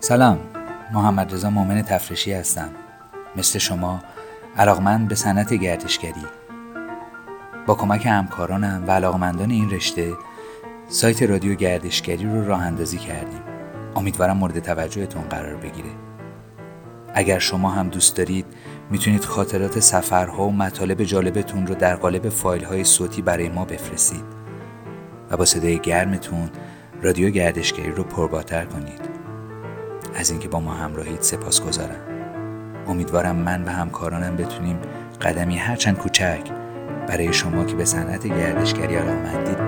سلام محمد رضا مومن تفرشی هستم. مثل شما علاقمند به صنعت گردشگری. با کمک همکارانم و علاقمندان این رشته سایت رادیو گردشگری رو راه اندازی کردیم. امیدوارم مورد توجهتون قرار بگیره. اگر شما هم دوست دارید می‌تونید خاطرات سفرها و مطالب جالبتون رو در قالب فایل های صوتی برای ما بفرستید و با صدای گرمتون رادیو گردشگری رو پرباتر کنید. از اینکه با ما همراهید سپاس گذارم. امیدوارم من و همکارانم بتونیم قدمی هرچند کوچک برای شما که به صنعت گردشگری علاقمندید